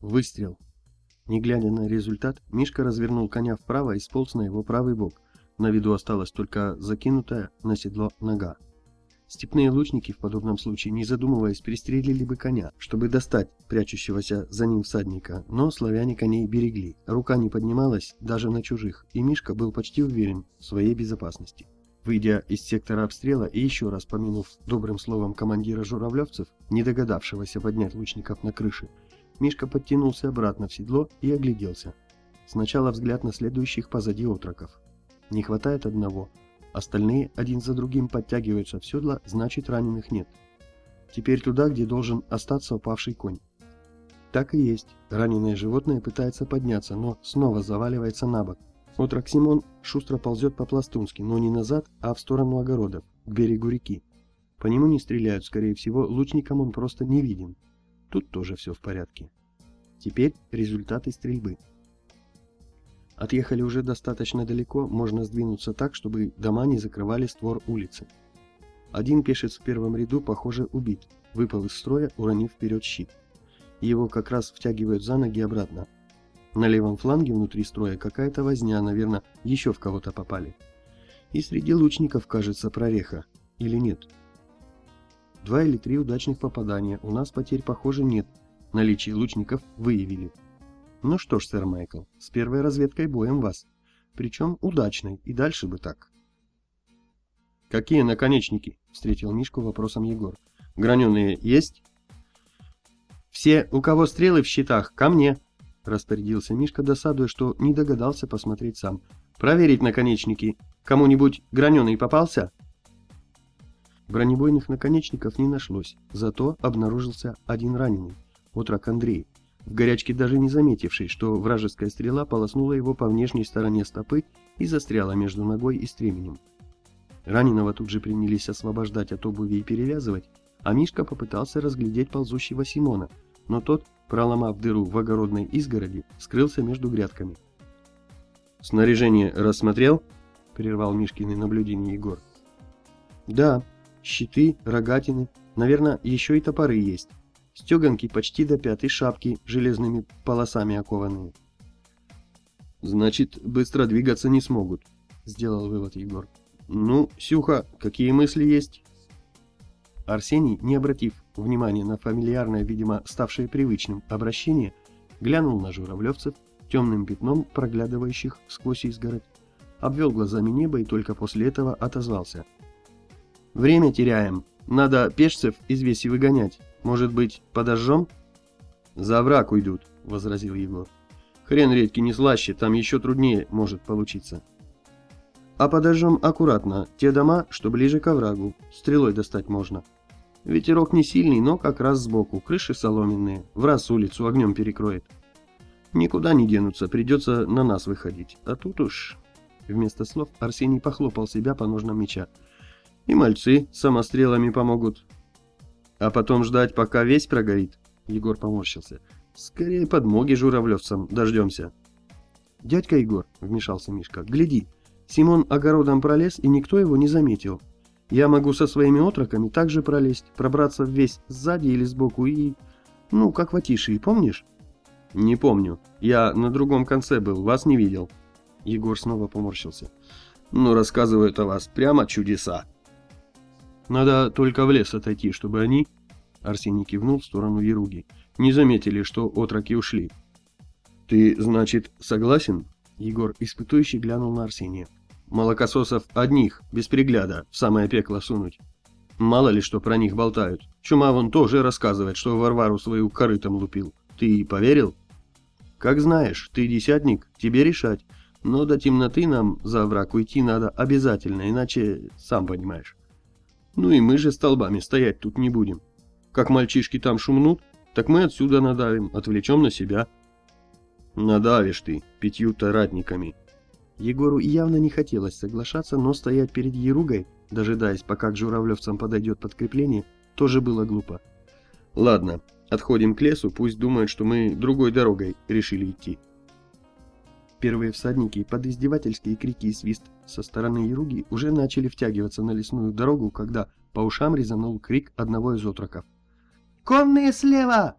Выстрел. Не глядя на результат, Мишка развернул коня вправо и сполз на его правый бок. На виду осталась только закинутая на седло нога. Степные лучники в подобном случае, не задумываясь, перестрелили бы коня, чтобы достать прячущегося за ним всадника, но славяне коней берегли. Рука не поднималась даже на чужих, и Мишка был почти уверен в своей безопасности. Выйдя из сектора обстрела и еще раз помянув добрым словом командира журавлевцев, не догадавшегося поднять лучников на крыше, Мишка подтянулся обратно в седло и огляделся. Сначала взгляд на следующих позади отроков. Не хватает одного, Остальные один за другим подтягиваются в седло, значит раненых нет. Теперь туда, где должен остаться упавший конь. Так и есть. Раненое животное пытается подняться, но снова заваливается на бок. Отрок Симон шустро ползет по-пластунски, но не назад, а в сторону огородов, к берегу реки. По нему не стреляют, скорее всего, лучникам он просто не виден. Тут тоже все в порядке. Теперь результаты стрельбы. Отъехали уже достаточно далеко, можно сдвинуться так, чтобы дома не закрывали створ улицы. Один пешец в первом ряду, похоже, убит, выпал из строя, уронив вперед щит. Его как раз втягивают за ноги обратно. На левом фланге внутри строя какая-то возня, наверное, еще в кого-то попали. И среди лучников, кажется, прореха. Или нет? Два или три удачных попадания, у нас потерь, похоже, нет. Наличие лучников выявили. Ну что ж, сэр Майкл, с первой разведкой боем вас. Причем удачной, и дальше бы так. Какие наконечники? Встретил Мишку вопросом Егор. Граненые есть? Все, у кого стрелы в щитах, ко мне. Распорядился Мишка, досадуя, что не догадался посмотреть сам. Проверить наконечники. Кому-нибудь граненый попался? Бронебойных наконечников не нашлось, зато обнаружился один раненый, отрок Андрей в горячке даже не заметивший, что вражеская стрела полоснула его по внешней стороне стопы и застряла между ногой и стременем. Раненого тут же принялись освобождать от обуви и перевязывать, а Мишка попытался разглядеть ползущего Симона, но тот, проломав дыру в огородной изгороди, скрылся между грядками. «Снаряжение рассмотрел?» — прервал Мишкины наблюдение Егор. «Да, щиты, рогатины, наверное, еще и топоры есть. Стеганки почти до пятой шапки, железными полосами окованные. «Значит, быстро двигаться не смогут», — сделал вывод Егор. «Ну, Сюха, какие мысли есть?» Арсений, не обратив внимания на фамильярное, видимо, ставшее привычным обращение, глянул на журавлевцев, темным пятном проглядывающих сквозь изгородь, обвел глазами небо и только после этого отозвался. «Время теряем. Надо пешцев из веси выгонять. Может быть, подожжем? За враг уйдут, возразил Егор. Хрен редкий не слаще, там еще труднее может получиться. А подожжем аккуратно те дома, что ближе к оврагу. Стрелой достать можно. Ветерок не сильный, но как раз сбоку. Крыши соломенные. В раз улицу огнем перекроет. Никуда не денутся, придется на нас выходить. А тут уж... Вместо слов Арсений похлопал себя по ножнам меча. И мальцы самострелами помогут. А потом ждать, пока весь прогорит? Егор поморщился. Скорее подмоги журавлевцам дождемся. Дядька Егор, вмешался Мишка, гляди. Симон огородом пролез, и никто его не заметил. Я могу со своими отроками также пролезть, пробраться весь сзади или сбоку и... Ну, как в Атишии, помнишь? Не помню. Я на другом конце был, вас не видел. Егор снова поморщился. Ну, рассказывают о вас прямо чудеса. Надо только в лес отойти, чтобы они, Арсений кивнул в сторону Еруги, не заметили, что отроки ушли. Ты, значит, согласен? Егор испытующий глянул на Арсения. Молокососов одних, без пригляда, в самое пекло сунуть. Мало ли что про них болтают. Чума вон тоже рассказывает, что Варвару свою корытом лупил. Ты поверил? Как знаешь, ты десятник, тебе решать. Но до темноты нам за враг уйти надо обязательно, иначе сам понимаешь. Ну и мы же столбами стоять тут не будем. Как мальчишки там шумнут, так мы отсюда надавим, отвлечем на себя. Надавишь ты пятью-то ратниками. Егору явно не хотелось соглашаться, но стоять перед Еругой, дожидаясь, пока к журавлевцам подойдет подкрепление, тоже было глупо. Ладно, отходим к лесу, пусть думают, что мы другой дорогой решили идти. Первые всадники под издевательские крики и свист со стороны Еруги уже начали втягиваться на лесную дорогу, когда по ушам резанул крик одного из отроков. «Конные слева!»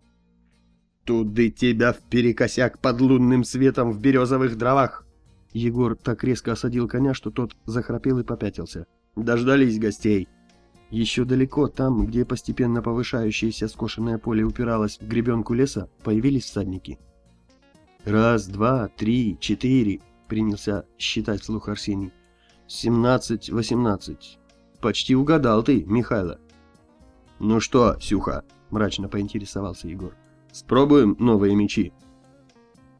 Туды тебя вперекосяк под лунным светом в березовых дровах!» Егор так резко осадил коня, что тот захрапел и попятился. «Дождались гостей!» Еще далеко, там, где постепенно повышающееся скошенное поле упиралось в гребенку леса, появились всадники. «Раз, два, три, четыре», — принялся считать вслух Арсений. «Семнадцать, восемнадцать. Почти угадал ты, Михайло». «Ну что, Сюха?» — мрачно поинтересовался Егор. «Спробуем новые мечи».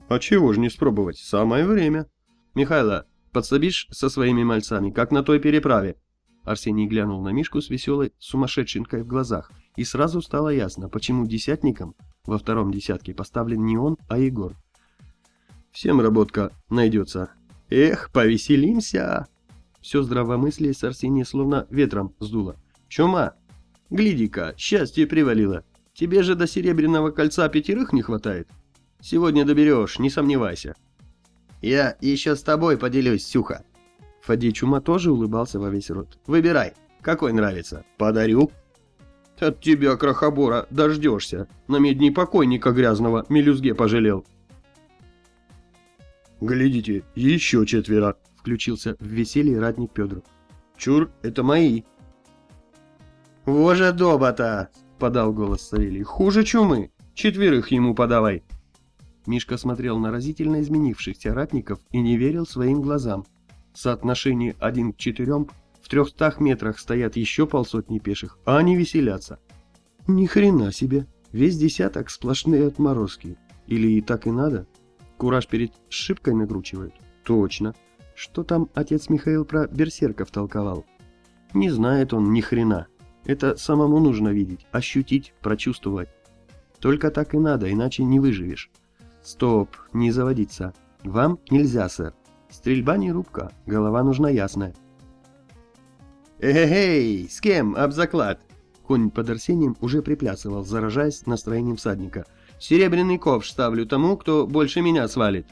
«А чего ж не спробовать? Самое время». «Михайло, подсобишь со своими мальцами, как на той переправе?» Арсений глянул на Мишку с веселой сумасшедшинкой в глазах, и сразу стало ясно, почему десятником во втором десятке поставлен не он, а Егор. «Всем работка найдется. Эх, повеселимся!» Все здравомыслие с Арсения словно ветром сдуло. «Чума! Гляди-ка, счастье привалило. Тебе же до серебряного кольца пятерых не хватает. Сегодня доберешь, не сомневайся». «Я еще с тобой поделюсь, Сюха», Фадей Чума тоже улыбался во весь рот. «Выбирай, какой нравится. Подарю». «От тебя, крохобора, дождешься. На медни покойника грязного мелюзге пожалел». «Глядите, еще четверо», — включился в веселье ратник Петров. «Чур, это мои». «Воже доба-то!» — подал голос Савелий. «Хуже чумы. Четверых ему подавай». Мишка смотрел на разительно изменившихся ратников и не верил своим глазам соотношении 1 к 4, в 300 метрах стоят еще полсотни пеших, а они веселятся. Ни хрена себе, весь десяток сплошные отморозки. Или и так и надо? Кураж перед шибкой накручивают? Точно. Что там отец Михаил про берсерков толковал? Не знает он ни хрена. Это самому нужно видеть, ощутить, прочувствовать. Только так и надо, иначе не выживешь. Стоп, не заводиться. Вам нельзя, сэр. Стрельба не рубка, голова нужна ясная. «Эй, с кем об заклад?» Конь под Арсением уже приплясывал, заражаясь настроением всадника. «Серебряный ковш ставлю тому, кто больше меня свалит».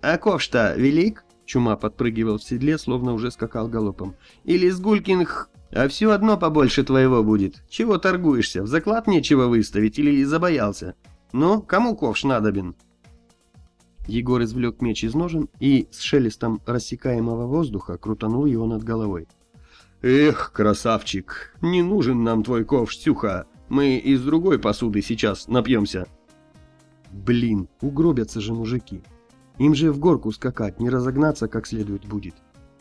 «А ковш-то велик?» Чума подпрыгивал в седле, словно уже скакал галопом. «Или с. А все одно побольше твоего будет. Чего торгуешься? В заклад нечего выставить или забоялся? Ну, кому ковш надобен?» Егор извлек меч из ножен и с шелестом рассекаемого воздуха крутанул его над головой. «Эх, красавчик, не нужен нам твой ковш, Сюха. Мы из другой посуды сейчас напьемся». «Блин, угробятся же мужики. Им же в горку скакать, не разогнаться как следует будет.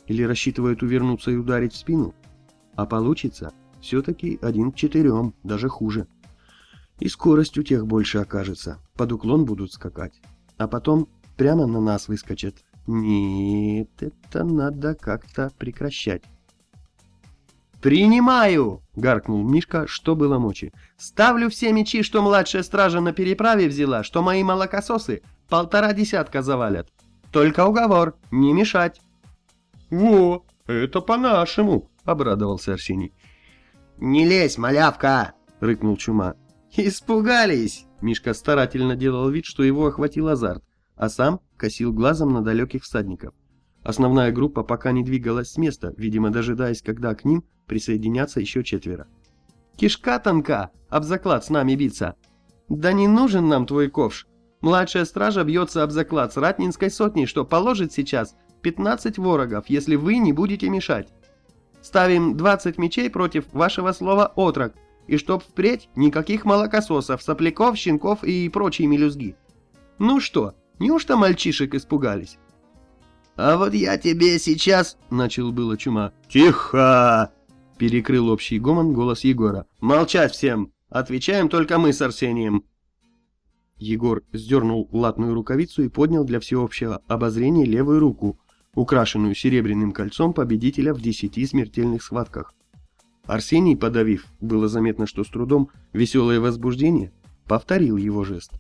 Или рассчитывают увернуться и ударить в спину? А получится все-таки один к четырем, даже хуже. И скорость у тех больше окажется, под уклон будут скакать. А потом прямо на нас выскочит. Нет, это надо как-то прекращать. «Принимаю!» — гаркнул Мишка, что было мочи. «Ставлю все мечи, что младшая стража на переправе взяла, что мои молокососы полтора десятка завалят. Только уговор, не мешать». «Во, это по-нашему!» — обрадовался Арсений. «Не лезь, малявка!» — рыкнул Чума. «Испугались!» Мишка старательно делал вид, что его охватил азарт а сам косил глазом на далеких всадников. Основная группа пока не двигалась с места, видимо, дожидаясь, когда к ним присоединятся еще четверо. «Кишка тонка, об заклад с нами биться!» «Да не нужен нам твой ковш! Младшая стража бьется об заклад с ратнинской сотней, что положит сейчас 15 ворогов, если вы не будете мешать. Ставим 20 мечей против вашего слова «отрок», и чтоб впредь никаких молокососов, сопляков, щенков и прочей мелюзги. Ну что, Неужто мальчишек испугались? «А вот я тебе сейчас...» — начал было чума. «Тихо!» — перекрыл общий гомон голос Егора. «Молчать всем! Отвечаем только мы с Арсением!» Егор сдернул латную рукавицу и поднял для всеобщего обозрения левую руку, украшенную серебряным кольцом победителя в десяти смертельных схватках. Арсений, подавив, было заметно, что с трудом, веселое возбуждение, повторил его жест.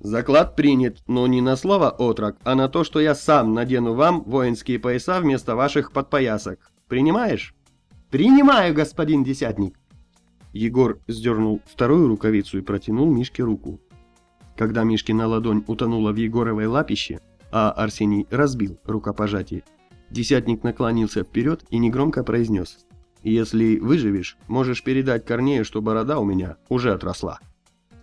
Заклад принят, но не на слово «отрок», а на то, что я сам надену вам воинские пояса вместо ваших подпоясок. Принимаешь? Принимаю, господин десятник. Егор сдернул вторую рукавицу и протянул Мишке руку. Когда Мишкина ладонь утонула в Егоровой лапище, а Арсений разбил рукопожатие, десятник наклонился вперед и негромко произнес «Если выживешь, можешь передать Корнею, что борода у меня уже отросла».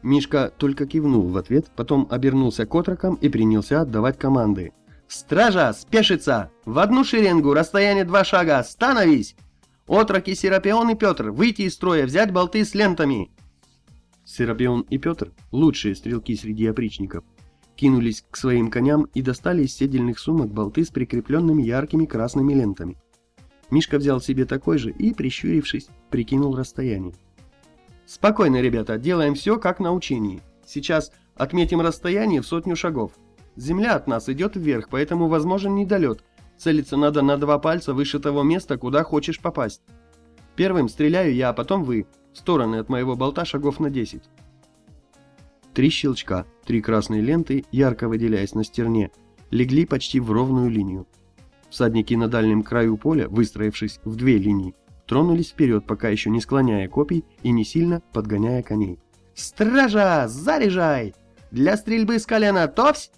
Мишка только кивнул в ответ, потом обернулся к отрокам и принялся отдавать команды. «Стража, спешится! В одну шеренгу, расстояние два шага, становись! Отроки Серапион и Петр, выйти из строя, взять болты с лентами!» Серапион и Петр, лучшие стрелки среди опричников, кинулись к своим коням и достали из седельных сумок болты с прикрепленными яркими красными лентами. Мишка взял себе такой же и, прищурившись, прикинул расстояние. «Спокойно, ребята, делаем все как на учении. Сейчас отметим расстояние в сотню шагов. Земля от нас идет вверх, поэтому возможен недолет. Целиться надо на два пальца выше того места, куда хочешь попасть. Первым стреляю я, а потом вы. Стороны от моего болта шагов на 10. Три щелчка, три красные ленты, ярко выделяясь на стерне, легли почти в ровную линию. Всадники на дальнем краю поля, выстроившись в две линии, тронулись вперед, пока еще не склоняя копий и не сильно подгоняя коней. «Стража! Заряжай! Для стрельбы с колена товсь!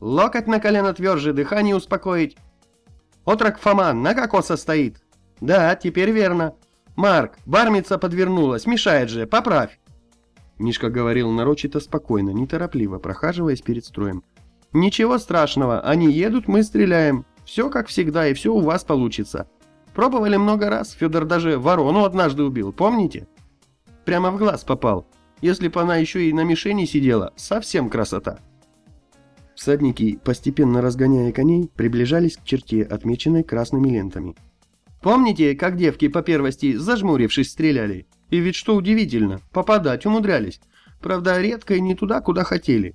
Локоть на колено тверже, дыхание успокоить! Отрок Фома на кокоса стоит! Да, теперь верно! Марк, бармица подвернулась, мешает же, поправь!» Мишка говорил нарочито спокойно, неторопливо, прохаживаясь перед строем. «Ничего страшного, они едут, мы стреляем. Все как всегда, и все у вас получится. Пробовали много раз, Федор даже ворону однажды убил, помните? Прямо в глаз попал. Если бы она еще и на мишени сидела, совсем красота. Всадники, постепенно разгоняя коней, приближались к черте, отмеченной красными лентами. Помните, как девки по первости, зажмурившись, стреляли? И ведь что удивительно, попадать умудрялись. Правда, редко и не туда, куда хотели.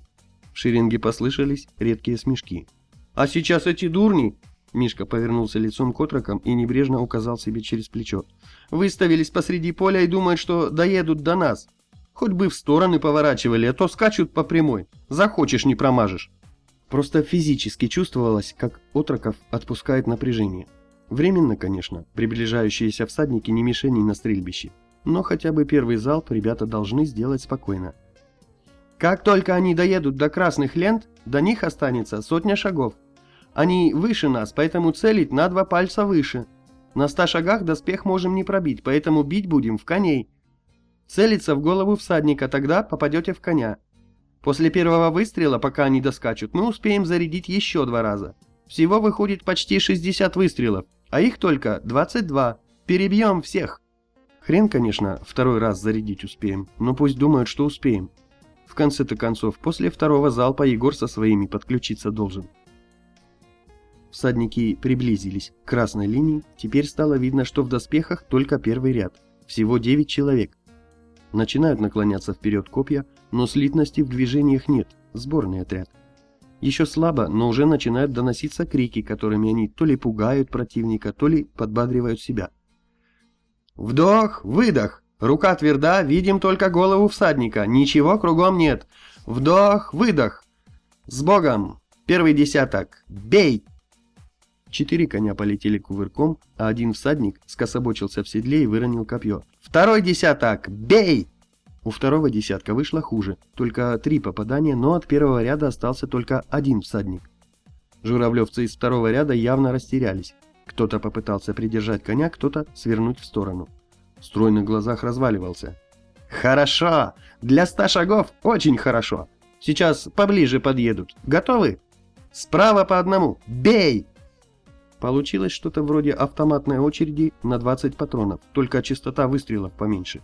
В шеренге послышались редкие смешки. А сейчас эти дурни Мишка повернулся лицом к отрокам и небрежно указал себе через плечо. «Выставились посреди поля и думают, что доедут до нас. Хоть бы в стороны поворачивали, а то скачут по прямой. Захочешь, не промажешь». Просто физически чувствовалось, как отроков отпускает напряжение. Временно, конечно, приближающиеся всадники не мишени на стрельбище, но хотя бы первый залп ребята должны сделать спокойно. Как только они доедут до красных лент, до них останется сотня шагов. Они выше нас, поэтому целить на два пальца выше. На ста шагах доспех можем не пробить, поэтому бить будем в коней. Целиться в голову всадника, тогда попадете в коня. После первого выстрела, пока они доскачут, мы успеем зарядить еще два раза. Всего выходит почти 60 выстрелов, а их только 22. Перебьем всех. Хрен, конечно, второй раз зарядить успеем, но пусть думают, что успеем. В конце-то концов, после второго залпа Егор со своими подключиться должен. Всадники приблизились к красной линии, теперь стало видно, что в доспехах только первый ряд, всего 9 человек. Начинают наклоняться вперед копья, но слитности в движениях нет, сборный отряд. Еще слабо, но уже начинают доноситься крики, которыми они то ли пугают противника, то ли подбадривают себя. «Вдох, выдох! Рука тверда, видим только голову всадника, ничего кругом нет! Вдох, выдох! С Богом! Первый десяток! Бей!» Четыре коня полетели кувырком, а один всадник скособочился в седле и выронил копье. «Второй десяток! Бей!» У второго десятка вышло хуже, только три попадания, но от первого ряда остался только один всадник. Журавлевцы из второго ряда явно растерялись. Кто-то попытался придержать коня, кто-то свернуть в сторону. Строй на глазах разваливался. «Хорошо! Для ста шагов очень хорошо! Сейчас поближе подъедут. Готовы? Справа по одному! Бей!» Получилось что-то вроде автоматной очереди на 20 патронов, только частота выстрелов поменьше.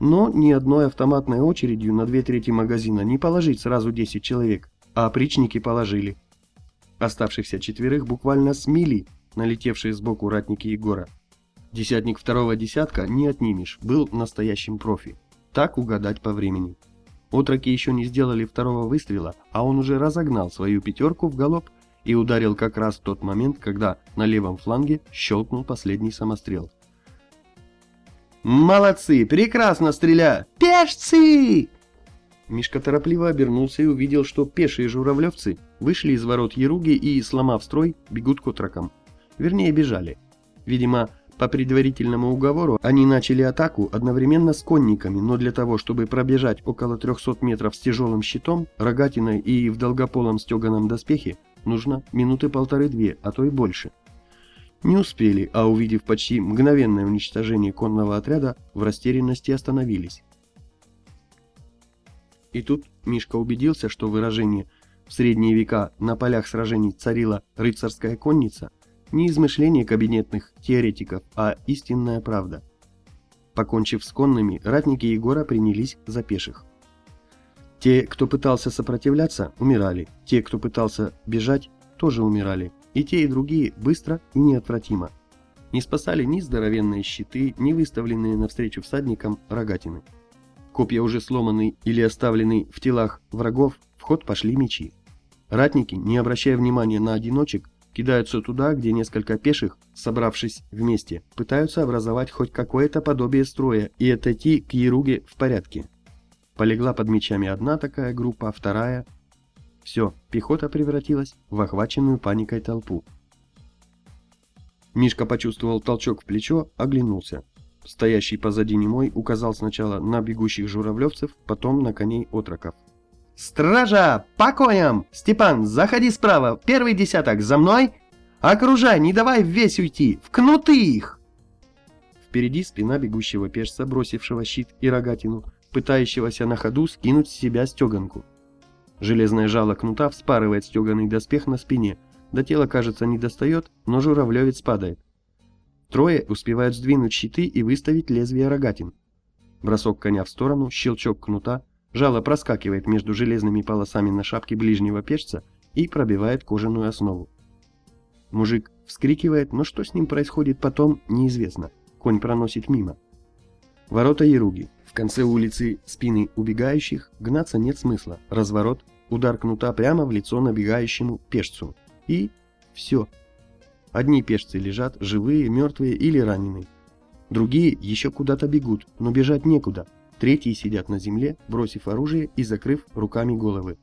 Но ни одной автоматной очередью на две трети магазина не положить сразу 10 человек, а опричники положили. Оставшихся четверых буквально смели налетевшие сбоку ратники Егора. Десятник второго десятка не отнимешь, был настоящим профи. Так угадать по времени. Отроки еще не сделали второго выстрела, а он уже разогнал свою пятерку в галоп и ударил как раз в тот момент, когда на левом фланге щелкнул последний самострел. «Молодцы! Прекрасно стреля! Пешцы!» Мишка торопливо обернулся и увидел, что пешие журавлевцы вышли из ворот Еруги и, сломав строй, бегут к отрокам. Вернее, бежали. Видимо, по предварительному уговору они начали атаку одновременно с конниками, но для того, чтобы пробежать около 300 метров с тяжелым щитом, рогатиной и в долгополом стеганом доспехе, нужно минуты полторы-две, а то и больше. Не успели, а увидев почти мгновенное уничтожение конного отряда, в растерянности остановились. И тут Мишка убедился, что выражение «в средние века на полях сражений царила рыцарская конница» не измышление кабинетных теоретиков, а истинная правда. Покончив с конными, ратники Егора принялись за пеших. Те, кто пытался сопротивляться, умирали, те, кто пытался бежать, тоже умирали, и те, и другие быстро и неотвратимо. Не спасали ни здоровенные щиты, ни выставленные навстречу всадникам рогатины. Копья уже сломаны или оставлены в телах врагов, в ход пошли мечи. Ратники, не обращая внимания на одиночек, кидаются туда, где несколько пеших, собравшись вместе, пытаются образовать хоть какое-то подобие строя и отойти к Еруге в порядке. Полегла под мечами одна такая группа, вторая. Все, пехота превратилась в охваченную паникой толпу. Мишка почувствовал толчок в плечо, оглянулся. Стоящий позади немой указал сначала на бегущих журавлевцев, потом на коней отроков. «Стража! Покоем! Степан, заходи справа! Первый десяток за мной! Окружай, не давай весь уйти! Вкнуты их!» Впереди спина бегущего пешца, бросившего щит и рогатину, пытающегося на ходу скинуть с себя стеганку. Железное жало кнута вспарывает стеганый доспех на спине, до тела, кажется, не достает, но журавлевец падает. Трое успевают сдвинуть щиты и выставить лезвие рогатин. Бросок коня в сторону, щелчок кнута, жало проскакивает между железными полосами на шапке ближнего пешца и пробивает кожаную основу. Мужик вскрикивает, но что с ним происходит потом, неизвестно. Конь проносит мимо. Ворота Еруги. В конце улицы спины убегающих гнаться нет смысла. Разворот, удар кнута прямо в лицо набегающему пешцу. И все. Одни пешцы лежат, живые, мертвые или раненые. Другие еще куда-то бегут, но бежать некуда. Третьи сидят на земле, бросив оружие и закрыв руками головы.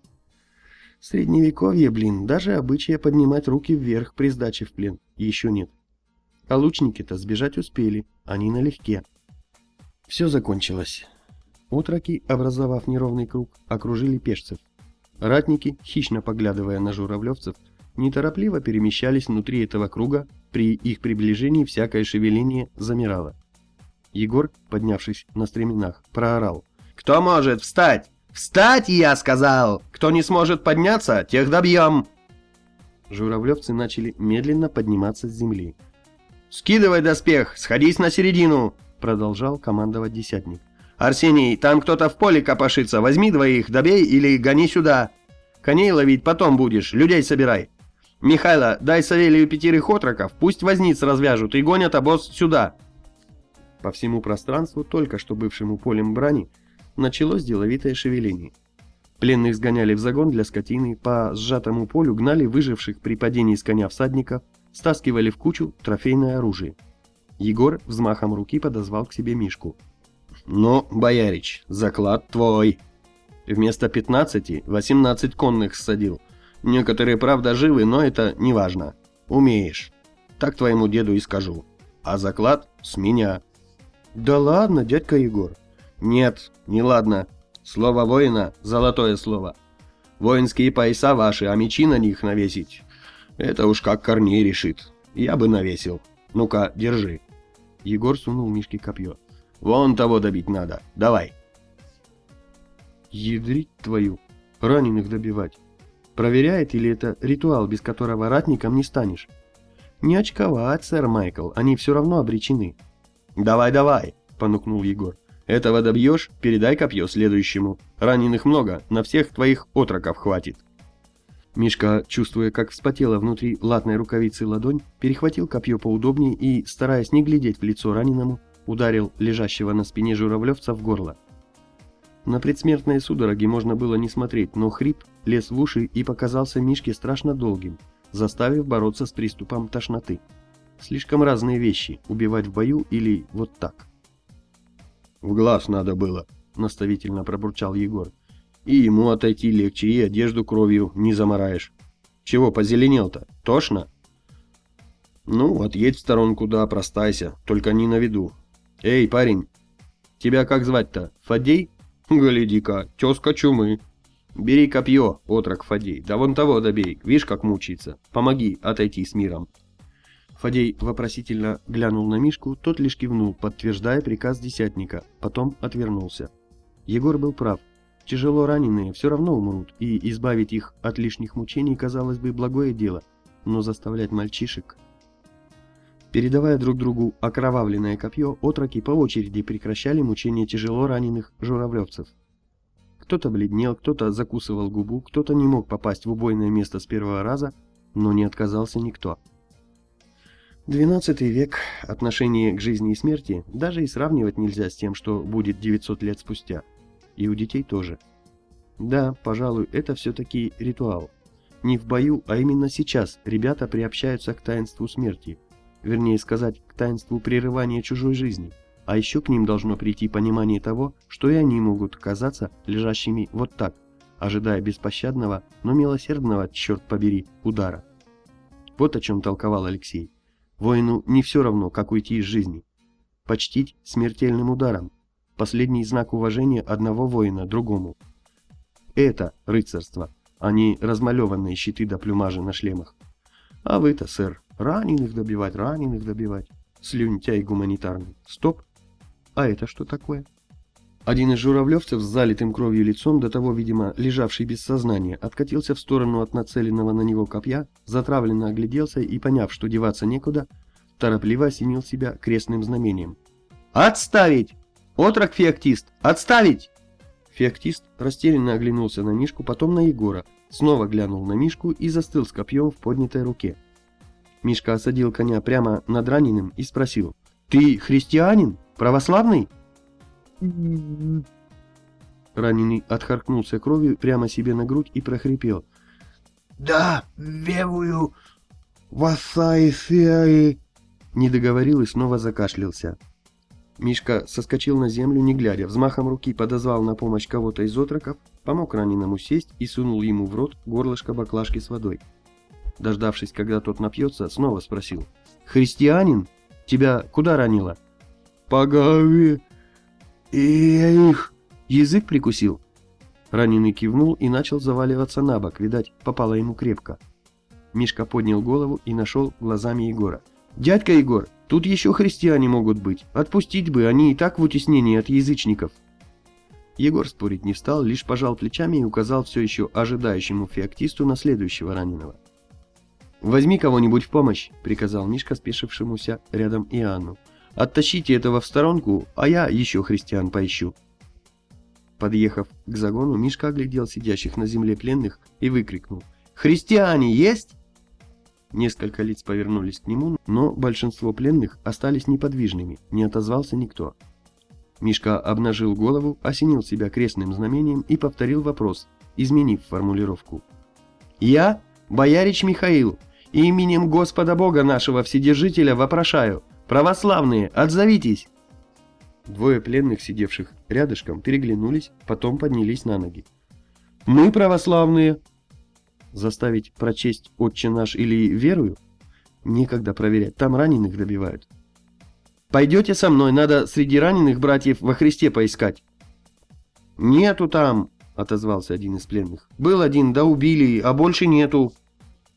Средневековье, блин, даже обычая поднимать руки вверх при сдаче в плен еще нет. А лучники-то сбежать успели, они налегке. Все закончилось. Утроки, образовав неровный круг, окружили пешцев. Ратники, хищно поглядывая на журавлевцев, неторопливо перемещались внутри этого круга, при их приближении всякое шевеление замирало. Егор, поднявшись на стременах, проорал. «Кто может встать? Встать, я сказал! Кто не сможет подняться, тех добьем!» Журавлевцы начали медленно подниматься с земли. «Скидывай доспех, сходись на середину!» Продолжал командовать десятник. «Арсений, там кто-то в поле копошится, возьми двоих, добей или гони сюда. Коней ловить потом будешь, людей собирай. «Михайло, дай Савелию пятерых отроков, пусть возниц развяжут и гонят обоз сюда!» По всему пространству, только что бывшему полем брани, началось деловитое шевеление. Пленных сгоняли в загон для скотины, по сжатому полю гнали выживших при падении с коня всадников, стаскивали в кучу трофейное оружие. Егор взмахом руки подозвал к себе Мишку. «Ну, боярич, заклад твой!» Вместо 15 18 конных ссадил – Некоторые, правда, живы, но это не важно. Умеешь. Так твоему деду и скажу. А заклад с меня. Да ладно, дядька Егор. Нет, не ладно. Слово воина – золотое слово. Воинские пояса ваши, а мечи на них навесить. Это уж как Корней решит. Я бы навесил. Ну-ка, держи. Егор сунул Мишке копье. Вон того добить надо. Давай. Ядрить твою. Раненых добивать. Проверяет или это ритуал, без которого ратником не станешь? Не очковать, сэр Майкл, они все равно обречены. Давай, давай, понукнул Егор. Этого добьешь, передай копье следующему. Раненых много, на всех твоих отроков хватит. Мишка, чувствуя, как вспотела внутри латной рукавицы ладонь, перехватил копье поудобнее и, стараясь не глядеть в лицо раненому, ударил лежащего на спине журавлевца в горло. На предсмертные судороги можно было не смотреть, но хрип лез в уши и показался Мишке страшно долгим, заставив бороться с приступом тошноты. Слишком разные вещи – убивать в бою или вот так. «В глаз надо было», – наставительно пробурчал Егор. «И ему отойти легче, и одежду кровью не замараешь. Чего позеленел-то? Тошно?» «Ну, отъедь в сторонку, да, простайся, только не на виду. Эй, парень, тебя как звать-то? Фадей?» «Гляди-ка, тезка чумы!» «Бери копье, отрок Фадей, да вон того добей, видишь, как мучается. Помоги отойти с миром». Фадей вопросительно глянул на Мишку, тот лишь кивнул, подтверждая приказ десятника, потом отвернулся. Егор был прав. Тяжело раненые все равно умрут, и избавить их от лишних мучений, казалось бы, благое дело, но заставлять мальчишек... Передавая друг другу окровавленное копье, отроки по очереди прекращали мучения тяжело раненых журавлевцев. Кто-то бледнел, кто-то закусывал губу, кто-то не мог попасть в убойное место с первого раза, но не отказался никто. XII век, отношение к жизни и смерти, даже и сравнивать нельзя с тем, что будет 900 лет спустя. И у детей тоже. Да, пожалуй, это все-таки ритуал. Не в бою, а именно сейчас ребята приобщаются к таинству смерти. Вернее сказать, к таинству прерывания чужой жизни. А еще к ним должно прийти понимание того, что и они могут казаться лежащими вот так, ожидая беспощадного, но милосердного, черт побери, удара. Вот о чем толковал Алексей. Воину не все равно, как уйти из жизни. Почтить смертельным ударом. Последний знак уважения одного воина другому. Это рыцарство, а не размалеванные щиты до плюмажа на шлемах. А вы-то, сэр, раненых добивать, раненых добивать. Слюнтяй гуманитарный. Стоп. А это что такое? Один из журавлевцев с залитым кровью лицом, до того, видимо, лежавший без сознания, откатился в сторону от нацеленного на него копья, затравленно огляделся и, поняв, что деваться некуда, торопливо осенил себя крестным знамением. «Отставить! Отрок-феоктист! Отставить!» Феоктист растерянно оглянулся на Мишку, потом на Егора, снова глянул на Мишку и застыл с копьем в поднятой руке. Мишка осадил коня прямо над раненым и спросил, «Ты христианин? Православный?» Раненый отхаркнулся кровью прямо себе на грудь и прохрипел. «Да, верую в отца Не договорил и снова закашлялся. Мишка соскочил на землю, не глядя, взмахом руки подозвал на помощь кого-то из отроков, помог раненому сесть и сунул ему в рот горлышко баклажки с водой. Дождавшись, когда тот напьется, снова спросил. «Христианин? Тебя куда ранило?» «По голове», и я их... Язык прикусил? Раненый кивнул и начал заваливаться на бок, видать, попало ему крепко. Мишка поднял голову и нашел глазами Егора. «Дядька Егор, тут еще христиане могут быть. Отпустить бы, они и так в утеснении от язычников». Егор спорить не стал, лишь пожал плечами и указал все еще ожидающему феоктисту на следующего раненого. «Возьми кого-нибудь в помощь», — приказал Мишка спешившемуся рядом Иоанну. Оттащите этого в сторонку, а я еще христиан поищу. Подъехав к загону, Мишка оглядел сидящих на земле пленных и выкрикнул. «Христиане есть?» Несколько лиц повернулись к нему, но большинство пленных остались неподвижными, не отозвался никто. Мишка обнажил голову, осенил себя крестным знамением и повторил вопрос, изменив формулировку. «Я, боярич Михаил, именем Господа Бога нашего Вседержителя вопрошаю, Православные, отзовитесь!» Двое пленных, сидевших рядышком, переглянулись, потом поднялись на ноги. «Мы православные!» Заставить прочесть «Отче наш» или «Верую»? Некогда проверять, там раненых добивают. «Пойдете со мной, надо среди раненых братьев во Христе поискать». «Нету там», — отозвался один из пленных. «Был один, да убили, а больше нету».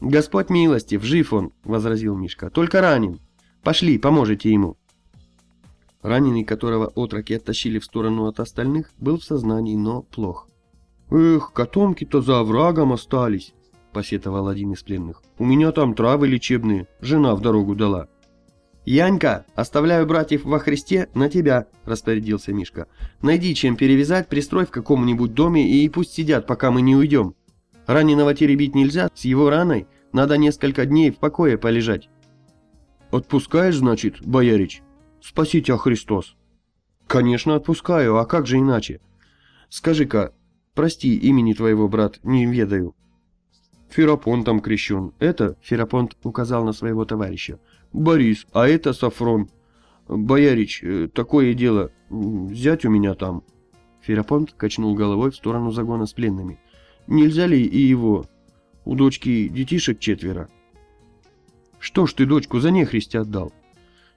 «Господь милостив, жив он», — возразил Мишка, — «только ранен». Пошли, поможете ему. Раненый, которого отроки оттащили в сторону от остальных, был в сознании, но плох. «Эх, котомки-то за оврагом остались», — посетовал один из пленных. «У меня там травы лечебные, жена в дорогу дала». «Янька, оставляю братьев во Христе на тебя», — распорядился Мишка. «Найди, чем перевязать, пристрой в каком-нибудь доме и пусть сидят, пока мы не уйдем. Раненого теребить нельзя, с его раной надо несколько дней в покое полежать». «Отпускаешь, значит, боярич? Спаси тебя Христос!» «Конечно отпускаю, а как же иначе? Скажи-ка, прости, имени твоего, брат, не ведаю». «Ферапонтом крещен. Это, — Ферапонт указал на своего товарища, — Борис, а это Сафрон. Боярич, э, такое дело, взять у меня там». Ферапонт качнул головой в сторону загона с пленными. «Нельзя ли и его? У дочки детишек четверо». Что ж ты дочку за нехристи отдал?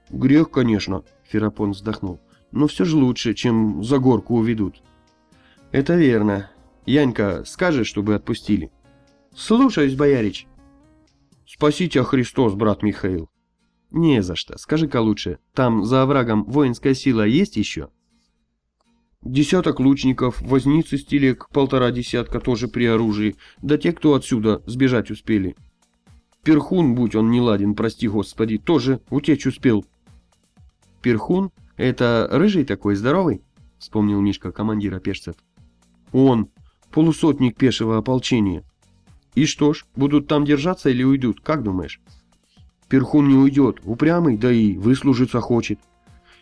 Грех, конечно, Ферапон вздохнул. Но все же лучше, чем за горку уведут. Это верно. Янька, скажешь, чтобы отпустили? Слушаюсь, боярич. Спаси тебя Христос, брат Михаил. Не за что. Скажи-ка лучше, там за оврагом воинская сила есть еще? Десяток лучников, возниц из телег, полтора десятка тоже при оружии, да те, кто отсюда сбежать успели. Перхун, будь он не ладен, прости господи, тоже утечь успел. Перхун? Это рыжий такой, здоровый? Вспомнил Мишка командира пешцев. Он, полусотник пешего ополчения. И что ж, будут там держаться или уйдут, как думаешь? Перхун не уйдет, упрямый, да и выслужиться хочет.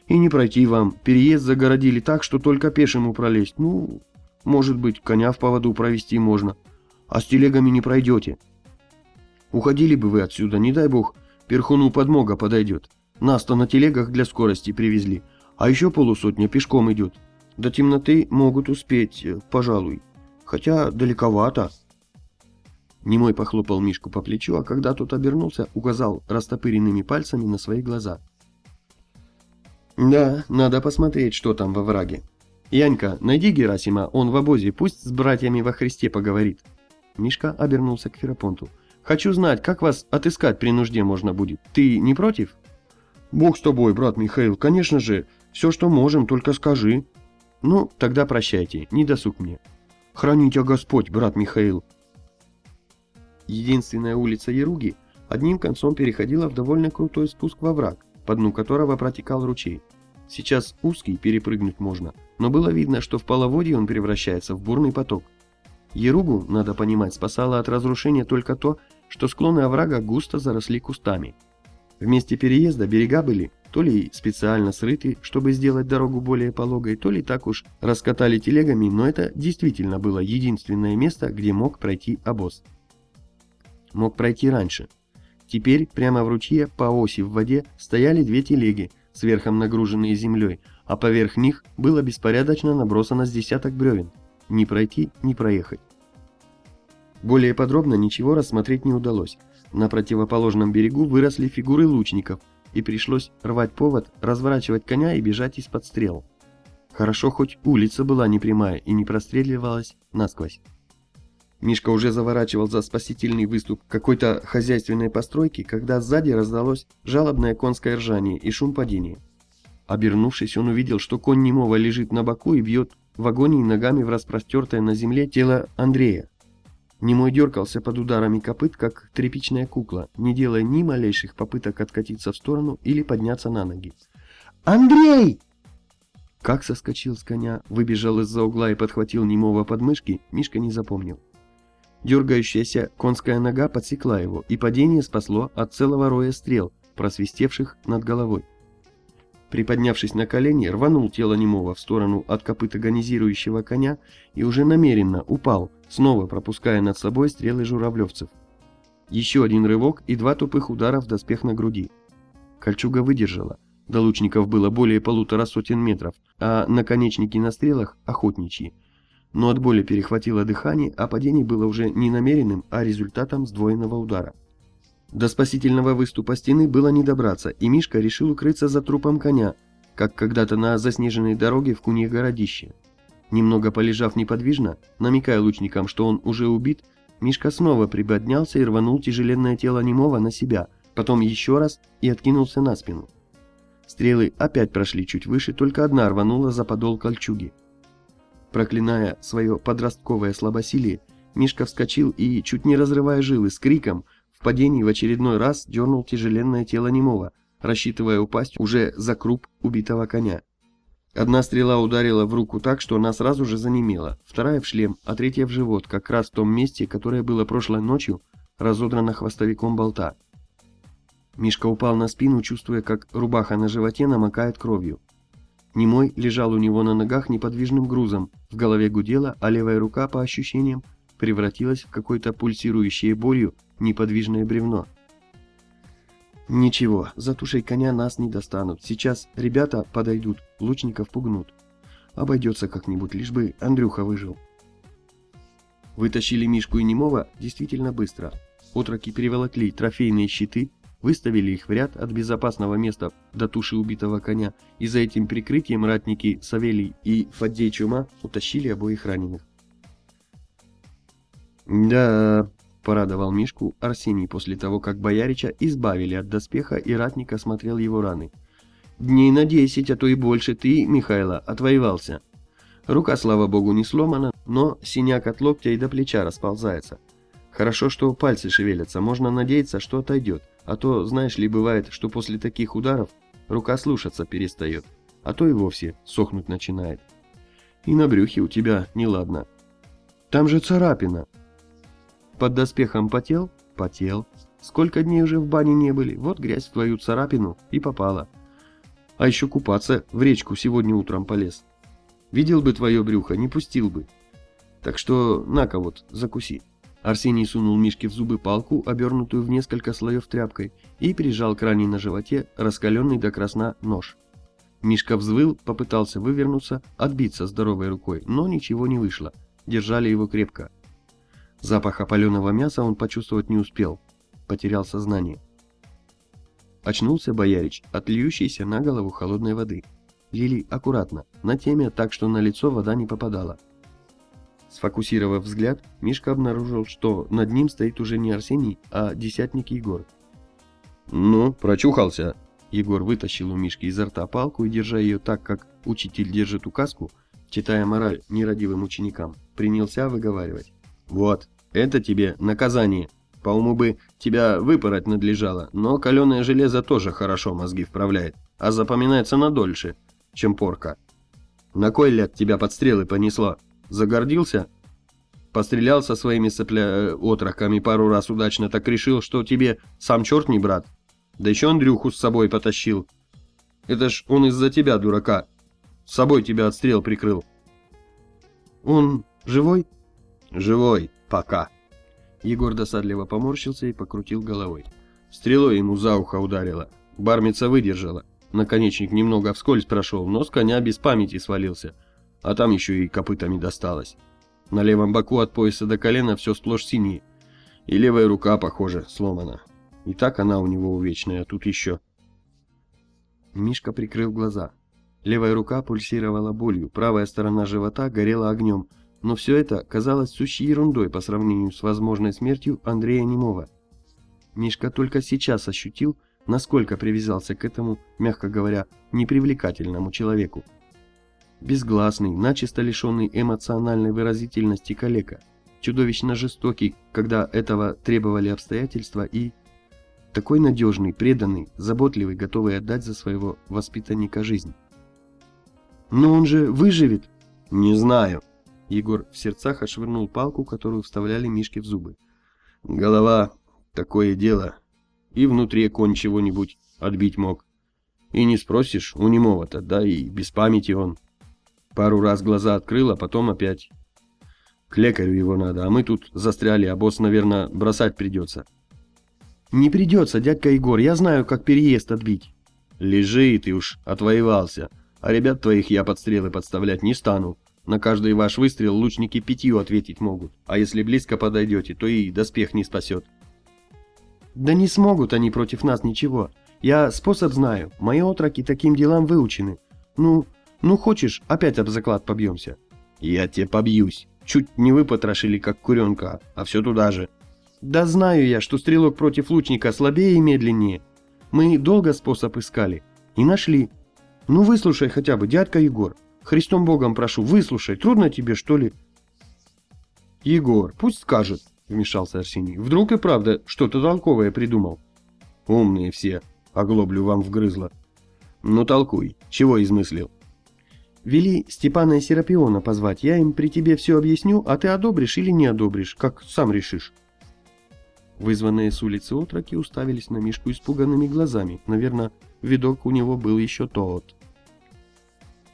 И не пройти вам, переезд загородили так, что только пешему пролезть. Ну, может быть, коня в поводу провести можно, а с телегами не пройдете. Уходили бы вы отсюда, не дай бог, перхуну подмога подойдет. Нас-то на телегах для скорости привезли, а еще полусотня пешком идет. До темноты могут успеть, э, пожалуй. Хотя далековато. Немой похлопал Мишку по плечу, а когда тот обернулся, указал растопыренными пальцами на свои глаза. «Да, надо посмотреть, что там во враге. Янька, найди Герасима, он в обозе, пусть с братьями во Христе поговорит». Мишка обернулся к Ферапонту. «Хочу знать, как вас отыскать при нужде можно будет. Ты не против?» «Бог с тобой, брат Михаил, конечно же. Все, что можем, только скажи». «Ну, тогда прощайте, не досуг мне». «Храни тебя Господь, брат Михаил». Единственная улица Яруги одним концом переходила в довольно крутой спуск во враг, по дну которого протекал ручей. Сейчас узкий, перепрыгнуть можно, но было видно, что в половодье он превращается в бурный поток. Еругу, надо понимать, спасало от разрушения только то, что склоны оврага густо заросли кустами. В месте переезда берега были то ли специально срыты, чтобы сделать дорогу более пологой, то ли так уж раскатали телегами, но это действительно было единственное место, где мог пройти обоз. Мог пройти раньше. Теперь прямо в ручье по оси в воде стояли две телеги, сверхом нагруженные землей, а поверх них было беспорядочно набросано с десяток бревен. Ни пройти, ни проехать. Более подробно ничего рассмотреть не удалось. На противоположном берегу выросли фигуры лучников, и пришлось рвать повод, разворачивать коня и бежать из-под стрел. Хорошо, хоть улица была не прямая и не простреливалась насквозь. Мишка уже заворачивал за спасительный выступ какой-то хозяйственной постройки, когда сзади раздалось жалобное конское ржание и шум падения. Обернувшись, он увидел, что конь немого лежит на боку и бьет в агонии ногами в распростертое на земле тело Андрея. Немой дергался под ударами копыт, как тряпичная кукла, не делая ни малейших попыток откатиться в сторону или подняться на ноги. «Андрей!» Как соскочил с коня, выбежал из-за угла и подхватил немого подмышки, Мишка не запомнил. Дергающаяся конская нога подсекла его, и падение спасло от целого роя стрел, просвистевших над головой. Приподнявшись на колени, рванул тело немого в сторону от копыта агонизирующего коня и уже намеренно упал, снова пропуская над собой стрелы журавлевцев. Еще один рывок и два тупых удара в доспех на груди. Кольчуга выдержала. До лучников было более полутора сотен метров, а наконечники на стрелах – охотничьи. Но от боли перехватило дыхание, а падение было уже не намеренным, а результатом сдвоенного удара. До спасительного выступа стены было не добраться, и Мишка решил укрыться за трупом коня, как когда-то на заснеженной дороге в Кунье городище. Немного полежав неподвижно, намекая лучникам, что он уже убит, Мишка снова приподнялся и рванул тяжеленное тело немого на себя, потом еще раз и откинулся на спину. Стрелы опять прошли чуть выше, только одна рванула за подол кольчуги. Проклиная свое подростковое слабосилие, Мишка вскочил и, чуть не разрывая жилы, с криком, в падении в очередной раз дернул тяжеленное тело немого, рассчитывая упасть уже за круп убитого коня. Одна стрела ударила в руку так, что она сразу же занемела, вторая в шлем, а третья в живот, как раз в том месте, которое было прошлой ночью разодрано хвостовиком болта. Мишка упал на спину, чувствуя, как рубаха на животе намокает кровью. Немой лежал у него на ногах неподвижным грузом, в голове гудела, а левая рука, по ощущениям, превратилась в какое-то пульсирующее болью неподвижное бревно. Ничего, за тушей коня нас не достанут. Сейчас ребята подойдут, лучников пугнут. Обойдется как-нибудь, лишь бы Андрюха выжил. Вытащили Мишку и Немова действительно быстро. Отроки переволокли трофейные щиты, выставили их в ряд от безопасного места до туши убитого коня, и за этим прикрытием ратники Савелий и Фаддей Чума утащили обоих раненых. «Да, Порадовал Мишку Арсений после того, как Боярича избавили от доспеха и ратник осмотрел его раны. «Дней на десять, а то и больше ты, Михайло, отвоевался. Рука, слава богу, не сломана, но синяк от локтя и до плеча расползается. Хорошо, что пальцы шевелятся, можно надеяться, что отойдет, а то, знаешь ли, бывает, что после таких ударов рука слушаться перестает, а то и вовсе сохнуть начинает. И на брюхе у тебя неладно. Там же царапина. Под доспехом потел? Потел. Сколько дней уже в бане не были, вот грязь в твою царапину и попала. А еще купаться в речку сегодня утром полез. Видел бы твое брюхо, не пустил бы. Так что на-ка вот, закуси. Арсений сунул Мишке в зубы палку, обернутую в несколько слоев тряпкой, и прижал к ране на животе раскаленный до красна нож. Мишка взвыл, попытался вывернуться, отбиться здоровой рукой, но ничего не вышло. Держали его крепко. Запах опаленного мяса он почувствовать не успел. Потерял сознание. Очнулся боярич от льющейся на голову холодной воды. Лили аккуратно, на теме, так что на лицо вода не попадала. Сфокусировав взгляд, Мишка обнаружил, что над ним стоит уже не Арсений, а десятник Егор. «Ну, прочухался!» Егор вытащил у Мишки изо рта палку и, держа ее так, как учитель держит указку, читая мораль нерадивым ученикам, принялся выговаривать. «Вот, это тебе наказание. По уму бы тебя выпороть надлежало, но каленое железо тоже хорошо мозги вправляет, а запоминается надольше чем порка. На кой ляд тебя под стрелы понесло? Загордился? Пострелял со своими сопля... Э, отроками пару раз удачно, так решил, что тебе сам черт не брат. Да еще Андрюху с собой потащил. Это ж он из-за тебя, дурака. С собой тебя от стрел прикрыл. Он живой? Живой, пока. Егор досадливо поморщился и покрутил головой. Стрелой ему за ухо ударило. Бармица выдержала. Наконечник немного вскользь прошел, но с коня без памяти свалился, а там еще и копытами досталось. На левом боку от пояса до колена все сплошь синие, и левая рука, похоже, сломана. И так она у него увечная, а тут еще... Мишка прикрыл глаза. Левая рука пульсировала болью, правая сторона живота горела огнем, но все это казалось сущей ерундой по сравнению с возможной смертью Андрея Немова. Мишка только сейчас ощутил, насколько привязался к этому, мягко говоря, непривлекательному человеку. Безгласный, начисто лишенный эмоциональной выразительности калека, чудовищно жестокий, когда этого требовали обстоятельства и... Такой надежный, преданный, заботливый, готовый отдать за своего воспитанника жизнь. «Но он же выживет!» «Не знаю!» Егор в сердцах отшвырнул палку, которую вставляли Мишке в зубы. «Голова, такое дело, и внутри конь чего-нибудь отбить мог. И не спросишь, у немого-то, да и без памяти он. Пару раз глаза открыл, а потом опять. К лекарю его надо, а мы тут застряли, а босс, наверное, бросать придется. Не придется, дядька Егор, я знаю, как переезд отбить. Лежи, ты уж отвоевался, а ребят твоих я под стрелы подставлять не стану. На каждый ваш выстрел лучники пятью ответить могут, а если близко подойдете, то и доспех не спасет. Да не смогут они против нас ничего. Я способ знаю, мои отроки таким делам выучены. Ну, ну хочешь, опять об заклад побьемся? Я тебе побьюсь. Чуть не выпотрошили, как куренка, а все туда же. Да знаю я, что стрелок против лучника слабее и медленнее. Мы долго способ искали. И нашли. Ну выслушай хотя бы, дядька Егор. Христом Богом прошу, выслушай. Трудно тебе, что ли? Егор, пусть скажет. — вмешался Арсений. «Вдруг и правда что-то толковое придумал?» «Умные все, оглоблю вам вгрызло». «Ну толкуй, чего измыслил?» «Вели Степана и Серапиона позвать, я им при тебе все объясню, а ты одобришь или не одобришь, как сам решишь». Вызванные с улицы отроки уставились на Мишку испуганными глазами. Наверное, видок у него был еще тот.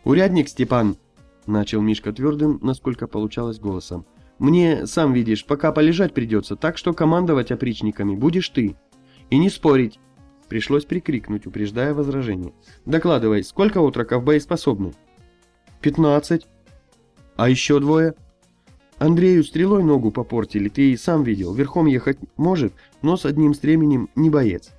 «Урядник Степан!» — начал Мишка твердым, насколько получалось голосом. Мне, сам видишь, пока полежать придется, так что командовать опричниками будешь ты. И не спорить. Пришлось прикрикнуть, упреждая возражение. Докладывай, сколько отроков боеспособны? Пятнадцать. А еще двое? Андрею стрелой ногу попортили, ты и сам видел. Верхом ехать может, но с одним стременем не боец.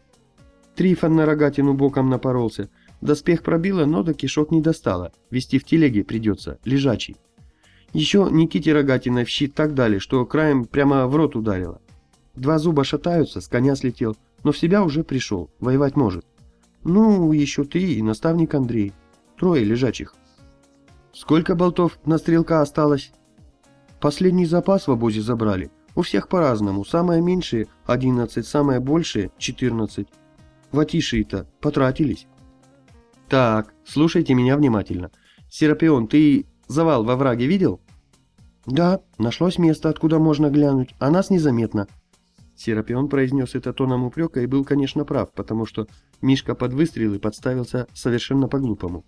Трифон на рогатину боком напоролся. Доспех пробило, но до кишок не достало. Вести в телеге придется, лежачий. Еще Никите Рогатиной в щит так дали, что краем прямо в рот ударило. Два зуба шатаются, с коня слетел, но в себя уже пришел, воевать может. Ну, еще ты и наставник Андрей. Трое лежачих. Сколько болтов на стрелка осталось? Последний запас в обозе забрали. У всех по-разному. Самое меньшее – 11, самое большее – 14. Ватиши-то потратились. Так, слушайте меня внимательно. Серапион, ты завал во враге видел? Да, нашлось место, откуда можно глянуть, а нас незаметно. Серапион произнес это тоном упрека и был, конечно, прав, потому что Мишка под выстрелы подставился совершенно по-глупому.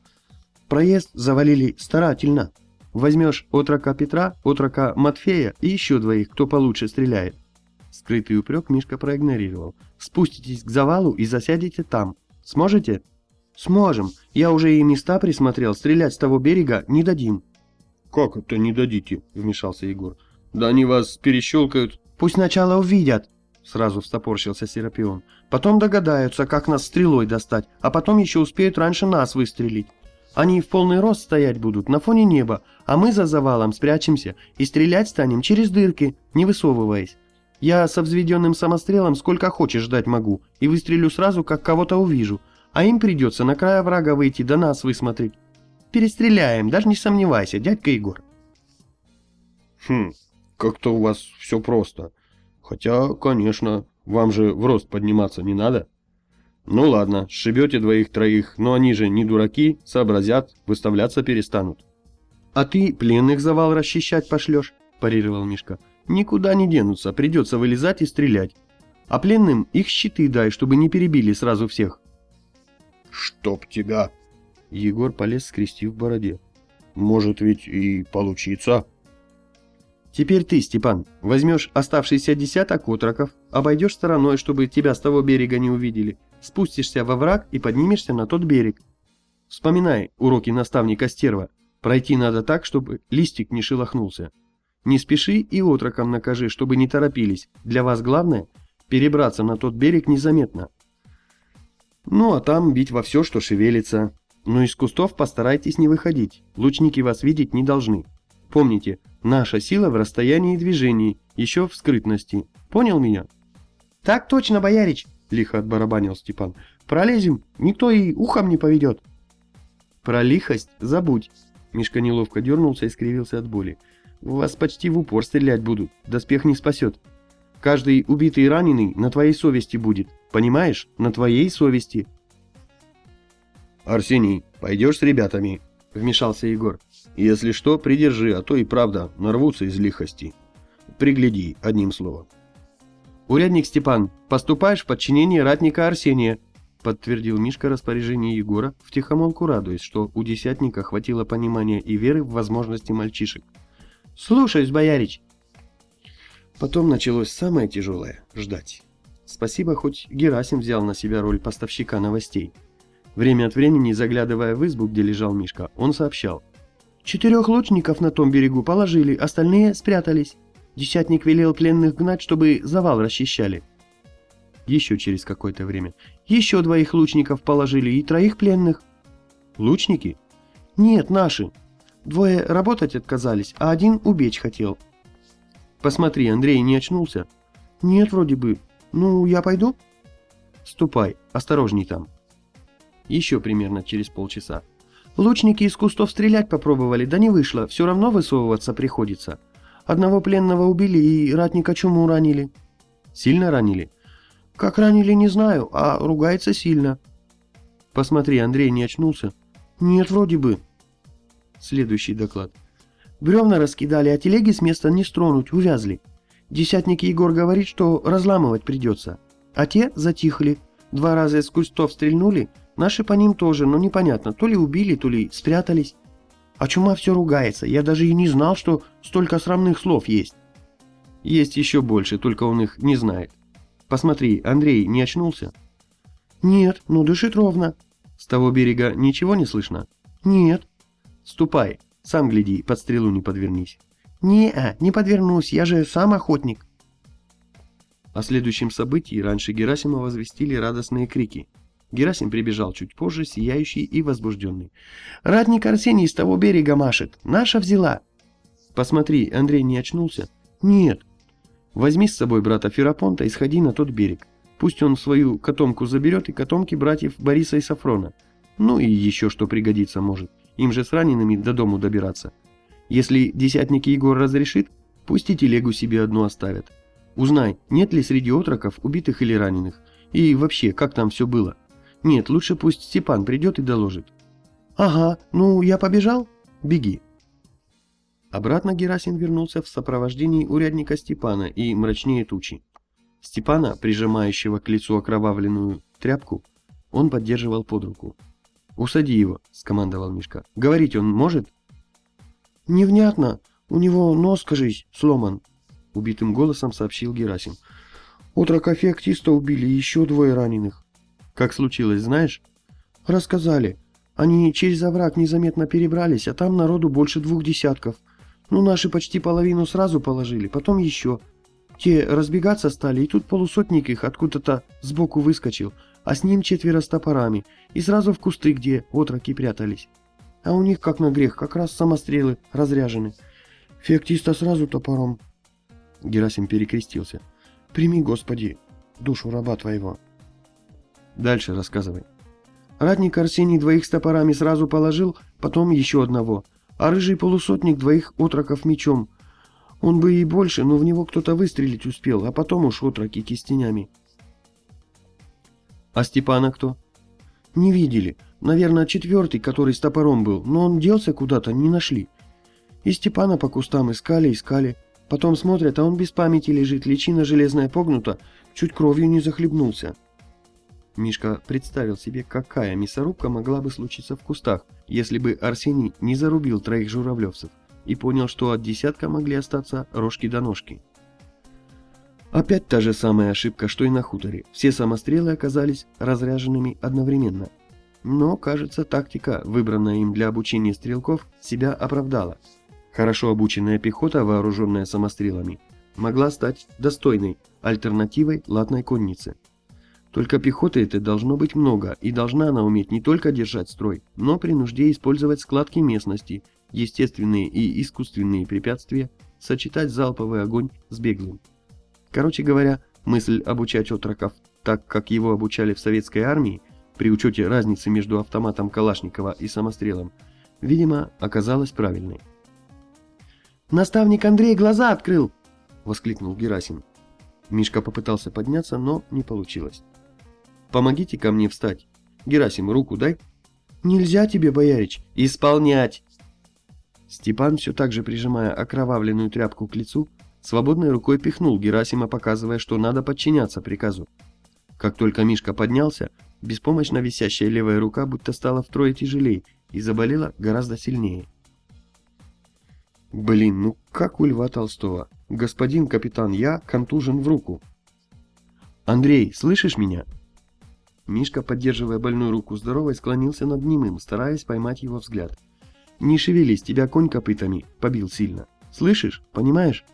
Проезд завалили старательно. Возьмешь отрока Петра, отрока Матфея и еще двоих, кто получше стреляет. Скрытый упрек Мишка проигнорировал. Спуститесь к завалу и засядете там. Сможете? Сможем. Я уже и места присмотрел, стрелять с того берега не дадим. Как это не дадите? Вмешался Егор. Да они вас перещелкают. Пусть сначала увидят. Сразу встопорщился Серапион. Потом догадаются, как нас стрелой достать, а потом еще успеют раньше нас выстрелить. Они в полный рост стоять будут на фоне неба, а мы за завалом спрячемся и стрелять станем через дырки, не высовываясь. Я со взведенным самострелом сколько хочешь ждать могу, и выстрелю сразу, как кого-то увижу, а им придется на края врага выйти да нас высмотреть. Перестреляем, даже не сомневайся, дядька Егор. Хм, как-то у вас все просто. Хотя, конечно, вам же в рост подниматься не надо. Ну ладно, сшибете двоих-троих, но они же не дураки, сообразят, выставляться перестанут. А ты пленных завал расчищать пошлешь, парировал Мишка. Никуда не денутся, придется вылезать и стрелять. А пленным их щиты дай, чтобы не перебили сразу всех. Чтоб тебя! Егор полез, скрестив в бороде. Может ведь и получиться. Теперь ты, Степан, возьмешь оставшийся десяток отроков, обойдешь стороной, чтобы тебя с того берега не увидели, спустишься во враг и поднимешься на тот берег. Вспоминай уроки наставника Стерва. Пройти надо так, чтобы листик не шелохнулся. Не спеши и отрокам накажи, чтобы не торопились. Для вас главное – перебраться на тот берег незаметно. Ну а там бить во все, что шевелится. Но из кустов постарайтесь не выходить. Лучники вас видеть не должны. Помните, наша сила в расстоянии и движении, еще в скрытности. Понял меня? Так точно, боярич, лихо отбарабанил Степан. Пролезем, никто и ухом не поведет. Про лихость забудь. Мишка неловко дернулся и скривился от боли. Вас почти в упор стрелять будут, доспех не спасет. Каждый убитый и раненый на твоей совести будет, понимаешь? На твоей совести. Арсений, пойдешь с ребятами? Вмешался Егор. Если что, придержи, а то и правда нарвутся из лихости. Пригляди, одним словом. Урядник Степан, поступаешь в подчинение ратника Арсения, подтвердил Мишка распоряжение Егора, втихомолку радуясь, что у десятника хватило понимания и веры в возможности мальчишек. «Слушаюсь, боярич!» Потом началось самое тяжелое – ждать. Спасибо, хоть Герасим взял на себя роль поставщика новостей. Время от времени, заглядывая в избу, где лежал Мишка, он сообщал – Четырех лучников на том берегу положили, остальные спрятались. Десятник велел пленных гнать, чтобы завал расчищали. Еще через какое-то время. Еще двоих лучников положили и троих пленных. Лучники? Нет, наши. Двое работать отказались, а один убечь хотел. Посмотри, Андрей не очнулся? Нет, вроде бы. Ну, я пойду? Ступай, осторожней там. Еще примерно через полчаса. Лучники из кустов стрелять попробовали, да не вышло, все равно высовываться приходится. Одного пленного убили и ратника чуму ранили. Сильно ранили? Как ранили, не знаю, а ругается сильно. Посмотри, Андрей не очнулся? Нет, вроде бы. Следующий доклад. Бревна раскидали, а телеги с места не стронуть, увязли. Десятник Егор говорит, что разламывать придется. А те затихли. Два раза из кустов стрельнули, Наши по ним тоже, но непонятно, то ли убили, то ли спрятались. А чума все ругается, я даже и не знал, что столько срамных слов есть. Есть еще больше, только он их не знает. Посмотри, Андрей не очнулся? Нет, ну дышит ровно. С того берега ничего не слышно? Нет. Ступай, сам гляди, под стрелу не подвернись. Не-а, не подвернусь, я же сам охотник. О следующем событии раньше Герасима возвестили радостные крики. Герасим прибежал чуть позже, сияющий и возбужденный. «Ратник Арсений с того берега машет. Наша взяла!» «Посмотри, Андрей не очнулся?» «Нет». «Возьми с собой брата Ферапонта и сходи на тот берег. Пусть он свою котомку заберет и котомки братьев Бориса и Сафрона. Ну и еще что пригодится может. им же с ранеными до дому добираться. Если десятник Егор разрешит, пусть и телегу себе одну оставят. Узнай, нет ли среди отроков убитых или раненых, и вообще, как там все было. Нет, лучше пусть Степан придет и доложит. Ага, ну я побежал? Беги. Обратно Герасин вернулся в сопровождении урядника Степана и мрачнее тучи. Степана, прижимающего к лицу окровавленную тряпку, он поддерживал под руку. «Усади его», — скомандовал Мишка. «Говорить он может?» «Невнятно. У него нос, кажись, сломан», — убитым голосом сообщил Герасим. «Отрока феоктиста убили, еще двое раненых». «Как случилось, знаешь?» «Рассказали. Они через овраг незаметно перебрались, а там народу больше двух десятков. Ну, наши почти половину сразу положили, потом еще. Те разбегаться стали, и тут полусотник их откуда-то сбоку выскочил, а с ним четверо с топорами, и сразу в кусты, где отроки прятались. А у них, как на грех, как раз самострелы разряжены. Феоктиста сразу топором. Герасим перекрестился. «Прими, Господи, душу раба твоего». Дальше рассказывай. Ратник Арсений двоих с топорами сразу положил, потом еще одного, а рыжий полусотник двоих отроков мечом. Он бы и больше, но в него кто-то выстрелить успел, а потом уж отроки кистенями. А Степана кто? Не видели. Наверное, четвертый, который с топором был, но он делся куда-то, не нашли. И Степана по кустам искали, искали. Потом смотрят, а он без памяти лежит, личина железная погнута, чуть кровью не захлебнулся. Мишка представил себе, какая мясорубка могла бы случиться в кустах, если бы Арсений не зарубил троих журавлевцев, и понял, что от десятка могли остаться рожки до ножки. Опять та же самая ошибка, что и на хуторе. Все самострелы оказались разряженными одновременно. Но, кажется, тактика, выбранная им для обучения стрелков, себя оправдала. Хорошо обученная пехота, вооруженная самострелами, могла стать достойной альтернативой латной коннице. Только пехоты это должно быть много, и должна она уметь не только держать строй, но при нужде использовать складки местности, естественные и искусственные препятствия, сочетать залповый огонь с беглым. Короче говоря, мысль обучать отроков так, как его обучали в советской армии, при учете разницы между автоматом Калашникова и самострелом, видимо, оказалась правильной. «Наставник Андрей глаза открыл!» — воскликнул Герасим. Мишка попытался подняться, но не получилось. Помогите ко мне встать. Герасим, руку дай. Нельзя тебе, боярич. Исполнять. Степан, все так же прижимая окровавленную тряпку к лицу, свободной рукой пихнул Герасима, показывая, что надо подчиняться приказу. Как только Мишка поднялся, беспомощно висящая левая рука будто стала втрое тяжелее и заболела гораздо сильнее. Блин, ну как у Льва Толстого? Господин капитан, я контужен в руку. Андрей, слышишь меня? Мишка, поддерживая больную руку здоровой, склонился над немым, стараясь поймать его взгляд. «Не шевелись, тебя конь копытами побил сильно. Слышишь? Понимаешь?»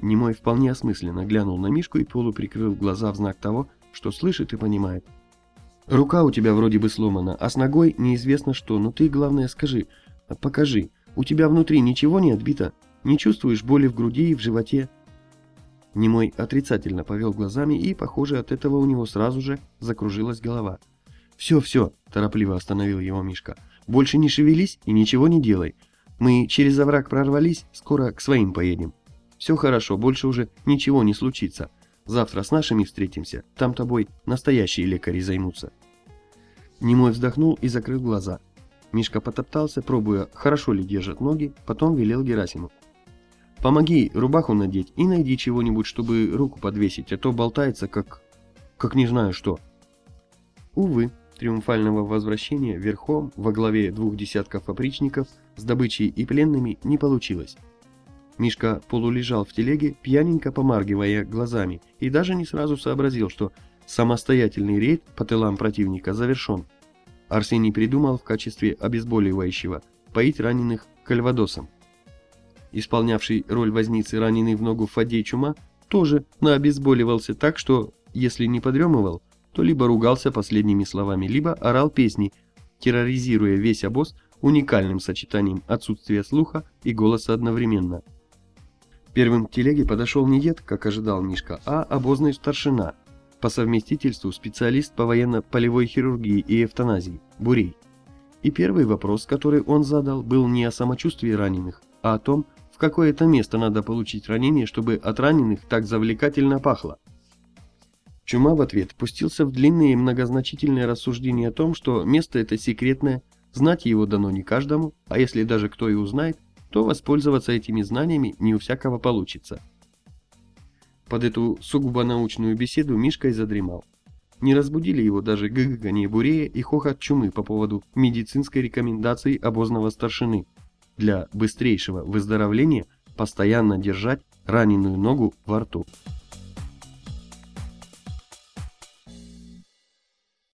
Немой вполне осмысленно глянул на Мишку и полуприкрыл глаза в знак того, что слышит и понимает. «Рука у тебя вроде бы сломана, а с ногой неизвестно что, но ты, главное, скажи, покажи, у тебя внутри ничего не отбито? Не чувствуешь боли в груди и в животе?» Немой отрицательно повел глазами, и, похоже, от этого у него сразу же закружилась голова. «Все, все», – торопливо остановил его Мишка. «Больше не шевелись и ничего не делай. Мы через овраг прорвались, скоро к своим поедем. Все хорошо, больше уже ничего не случится. Завтра с нашими встретимся, там тобой настоящие лекари займутся». Немой вздохнул и закрыл глаза. Мишка потоптался, пробуя, хорошо ли держат ноги, потом велел Герасиму. Помоги рубаху надеть и найди чего-нибудь, чтобы руку подвесить, а то болтается как... как не знаю что. Увы, триумфального возвращения верхом во главе двух десятков опричников с добычей и пленными не получилось. Мишка полулежал в телеге, пьяненько помаргивая глазами, и даже не сразу сообразил, что самостоятельный рейд по тылам противника завершен. Арсений придумал в качестве обезболивающего поить раненых кальвадосом исполнявший роль возницы раненый в ногу Фадей Чума, тоже наобезболивался так, что, если не подремывал, то либо ругался последними словами, либо орал песни, терроризируя весь обоз уникальным сочетанием отсутствия слуха и голоса одновременно. Первым к телеге подошел не дед, как ожидал Мишка, а обозный старшина, по совместительству специалист по военно-полевой хирургии и эвтаназии, Бурей. И первый вопрос, который он задал, был не о самочувствии раненых, а о том, в какое это место надо получить ранение, чтобы от раненых так завлекательно пахло. Чума в ответ пустился в длинные многозначительные рассуждения о том, что место это секретное, знать его дано не каждому, а если даже кто и узнает, то воспользоваться этими знаниями не у всякого получится. Под эту сугубо научную беседу Мишка и задремал. Не разбудили его даже гыгание бурея и хохот чумы по поводу медицинской рекомендации обозного старшины для быстрейшего выздоровления постоянно держать раненую ногу во рту.